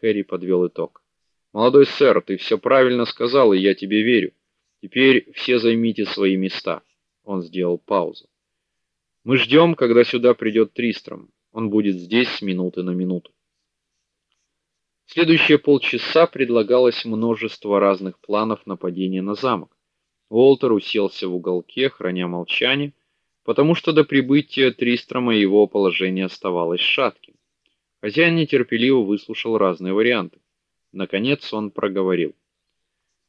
Хэри подвел итог. Молодой сэр, ты все правильно сказал, и я тебе верю. Теперь все займите свои места. Он сделал паузу. Мы ждем, когда сюда придет Тристром. Он будет здесь с минуты на минуту. Следующие полчаса предлагалось множество разных планов нападения на замок. Уолтер уселся в уголке, храня молчание, потому что до прибытия Тристрома его положение оставалось шатким. Хозяин нетерпеливо выслушал разные варианты. Наконец он проговорил: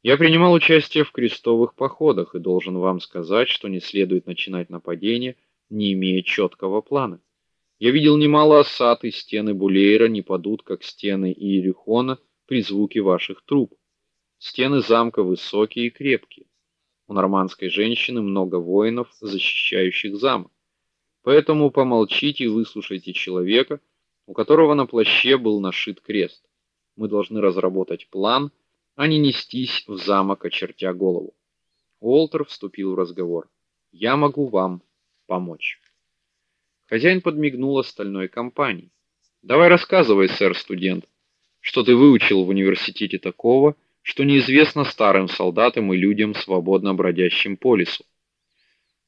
"Я принимал участие в крестовых походах и должен вам сказать, что не следует начинать нападение, не имея четкого плана. Я видел немало осад, и стены Булейра не падут, как стены Иерихона при звуке ваших труб. Стены замка высокие и крепкие. У нормандской женщины много воинов, защищающих замок. Поэтому помолчите и выслушайте человека, у которого на плаще был нашит крест. Мы должны разработать план, а не нестись в замок, очертя голову. Уолтер вступил в разговор. Я могу вам помочь. Хозяин подмигнул остальной компании. Давай рассказывай, сэр студент, что ты выучил в университете такого, что неизвестно старым солдатам и людям, свободно бродящим по лесу.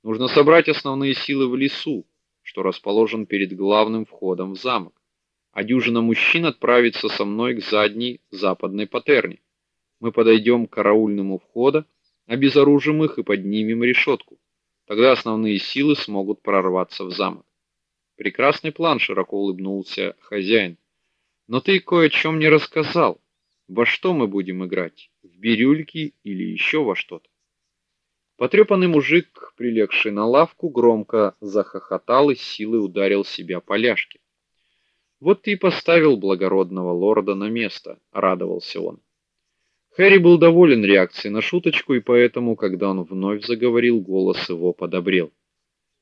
Нужно собрать основные силы в лесу, что расположен перед главным входом в замок. А дюжина мужчин отправится со мной к задней западной патерне. Мы подойдем к караульному входу, обезоружим их и поднимем решетку. Тогда основные силы смогут прорваться в замок. Прекрасный план, широко улыбнулся хозяин. Но ты кое о чем не рассказал. Во что мы будем играть? В бирюльки или еще во что-то? Потрепанный мужик, прилегший на лавку, громко захохотал и силой ударил себя по ляжке. Вот ты и поставил благородного лорда на место, радовался он. Хэри был доволен реакцией на шуточку, и поэтому, когда он вновь заговорил, голос его подобрел.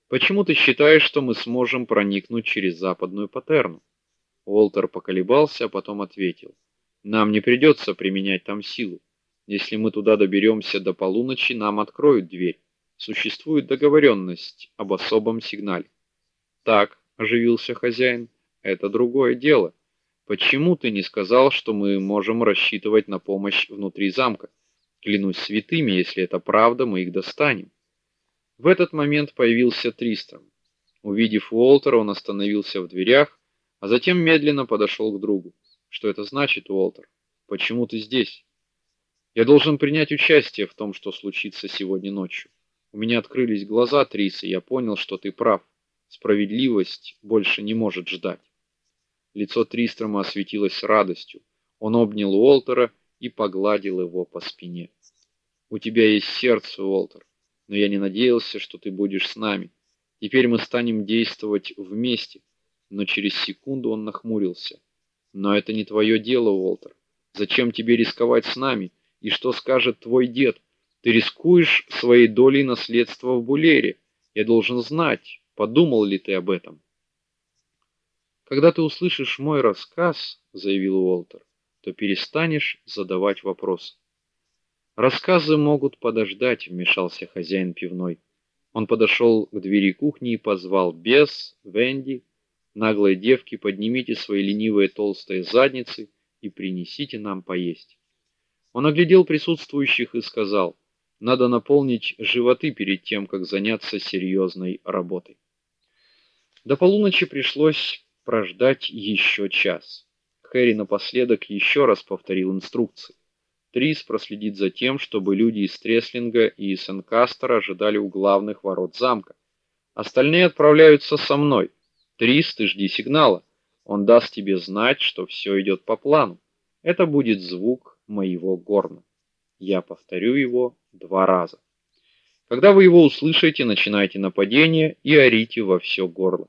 Почему ты считаешь, что мы сможем проникнуть через западную патерну? Уолтер поколебался, а потом ответил: Нам не придется применять там силу. Если мы туда доберемся до полуночи, нам откроют дверь. Существует договоренность об особом сигнале. Так, оживился хозяин. Это другое дело. Почему ты не сказал, что мы можем рассчитывать на помощь внутри замка? Клянусь святыми, если это правда, мы их достанем. В этот момент появился Тристром. Увидев Уолтера, он остановился в дверях, а затем медленно подошел к другу. Что это значит, Уолтер? Почему ты здесь? Я должен принять участие в том, что случится сегодня ночью. У меня открылись глаза, Трис, и я понял, что ты прав. Справедливость больше не может ждать. Лицо Тристрома осветилось радостью. Он обнял Уолтера и погладил его по спине. У тебя есть сердце, Уолтер но я не надеялся, что ты будешь с нами. Теперь мы станем действовать вместе. Но через секунду он нахмурился. Но это не твое дело, Уолтер. Зачем тебе рисковать с нами? И что скажет твой дед? Ты рискуешь своей долей наследства в Булере. Я должен знать, подумал ли ты об этом. Когда ты услышишь мой рассказ, заявил Уолтер, то перестанешь задавать вопросы. Рассказы могут подождать, вмешался хозяин пивной. Он подошел к двери кухни и позвал Бес, Венди, наглые девки, поднимите свои ленивые толстые задницы и принесите нам поесть. Он оглядел присутствующих и сказал: "Надо наполнить животы перед тем, как заняться серьезной работой". До полуночи пришлось прождать еще час. Хэри напоследок еще раз повторил инструкции. Трис проследит за тем, чтобы люди из Треслинга и Сенкастера ожидали у главных ворот замка. Остальные отправляются со мной. Трис, ты жди сигнала. Он даст тебе знать, что все идет по плану. Это будет звук моего горна. Я повторю его два раза. Когда вы его услышите, начинайте нападение и орите во все горло.